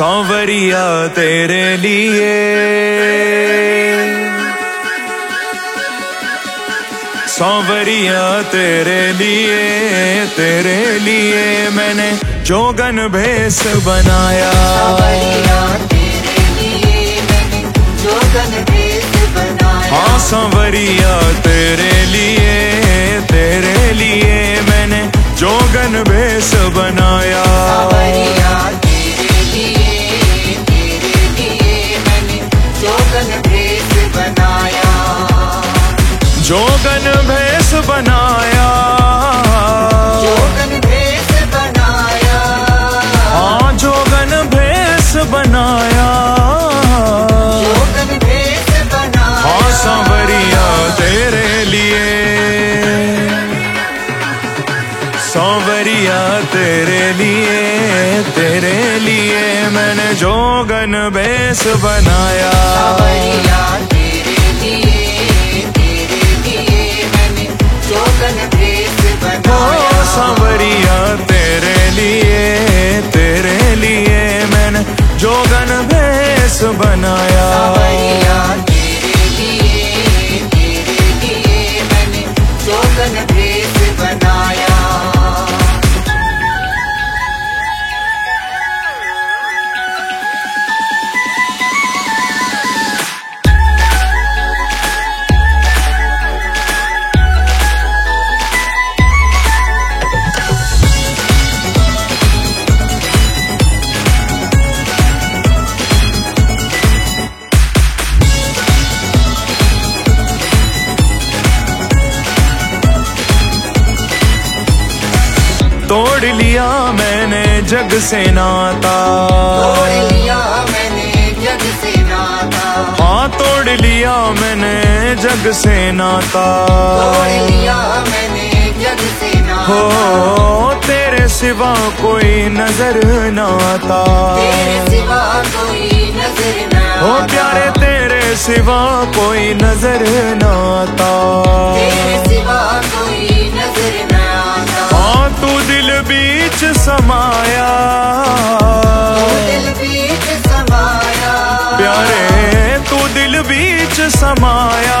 सांवरिया तेरे लिए। सांवरिया तेरे लिए तेरे लिए मैंने जोगन भेस बनाया। हाँ सांवरिया जोगन भेस बनाया। जोगन भेस बनाया। हाँ जोगन भेस बनाया। जोगन भेस बनाया। हाँ सांवरिया तेरे लिए। सांवरिया तेरे लिए तेरे लिए मैंने जोगन भेस बनाया। सावरिया जग से नाता। तोड़ लिया मैंने जग से नाता। हाँ तोड़ लिया मैंने जग से नाता। तोड़ लिया मैंने जग से हो तेरे सिवा कोई नज़र न आता। तेरे सिवा कोई नज़र न हो प्यारे तेरे सिवा कोई नज़र न आता। तेरे सिवा कोई नज़र न हाँ तू दिल बीच समाया। प्यारे, तू दिल बीच समाया।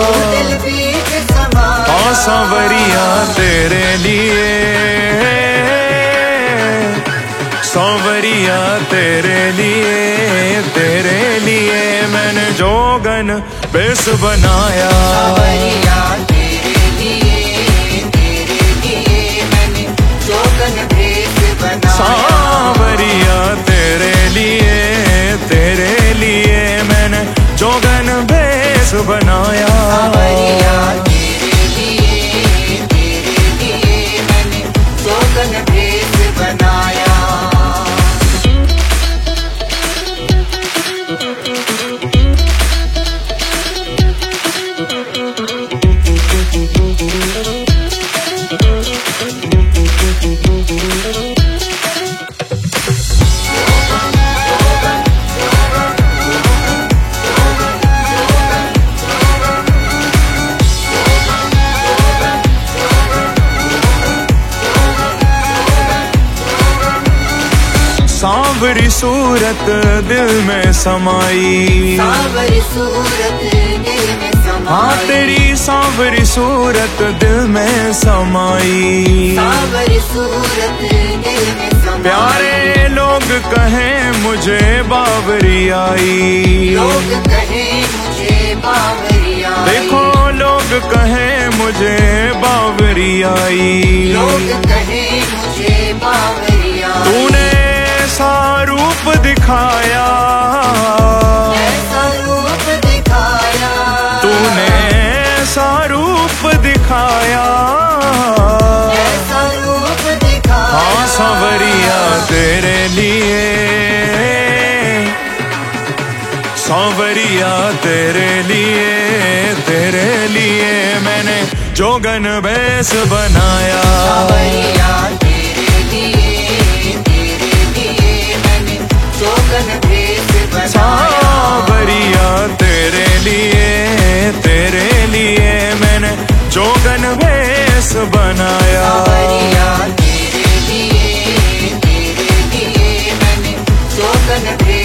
तू दिल बीच समाया हाँ सांवरिया तेरे लिए। सांवरिया तेरे लिए तेरे लिए मैंने जोगन बेस बनाया। सांवरी सूरत दिल में समाई। सावरी सूरत दिल में हाँ तेरी सांवरी सूरत दिल में समाई। सावरी सूरत दिल में समाई। प्यारे लोग कहें मुझे बावरी आई। लोग कहे मुझे बावरिया देखो लोग कहें मुझे बावरी आई। लोग कहे मुझे बावरिया तूने ऐसा रूप दिखाया। ऐसा रूप दिखाया। तूने ऐसा रूप दिखाया। ऐसा रूप दिखाया। हाँ सांवरिया तेरे लिए। सांवरिया तेरे लिए तेरे लिए मैंने जोगन बेस बनाया। सावरिया लिए तेरे लिए मैंने जोगन वेश बनाया। तेरे लिए तेरे लिए मैंने जोगन वेश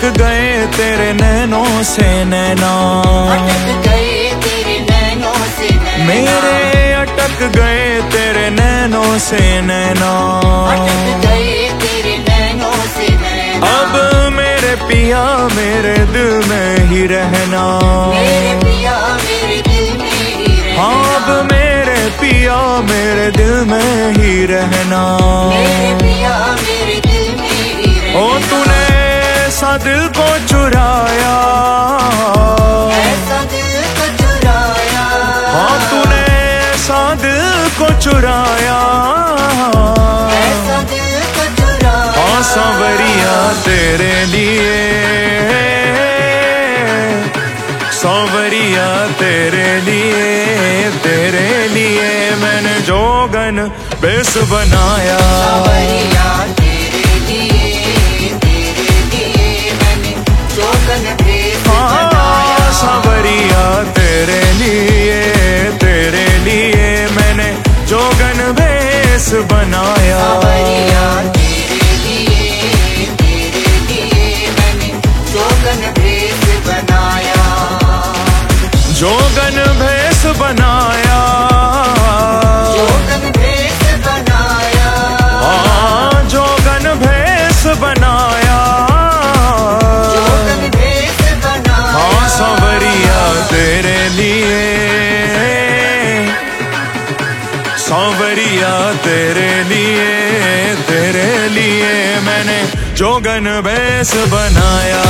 अटक गए तेरे नैनों से नैना। अटक गए तेरे नैनों से नैना। मेरे अटक गए तेरे नैनों से नैना। अटक गए तेरे नैनों से नैना। अब मेरे पिया मेरे दिल में ही रहना। मेरे पिया मेरे दिल में ही रहना। अब मेरे पिया मेरे दिल में ही रहना। मेरे पिया दिल को चुराया। ऐसा दिल को चुराया। हाँ तूने सा दिल को चुराया। ऐसा दिल को चुराया। हाँ सांवरिया तेरे लिए। सांवरिया तेरे लिए तेरे लिए मैंने जोगन बेस बनाया। सावरिया बेस तेरे लिए तेरे लिए मैंने जोगन बेस बनाया।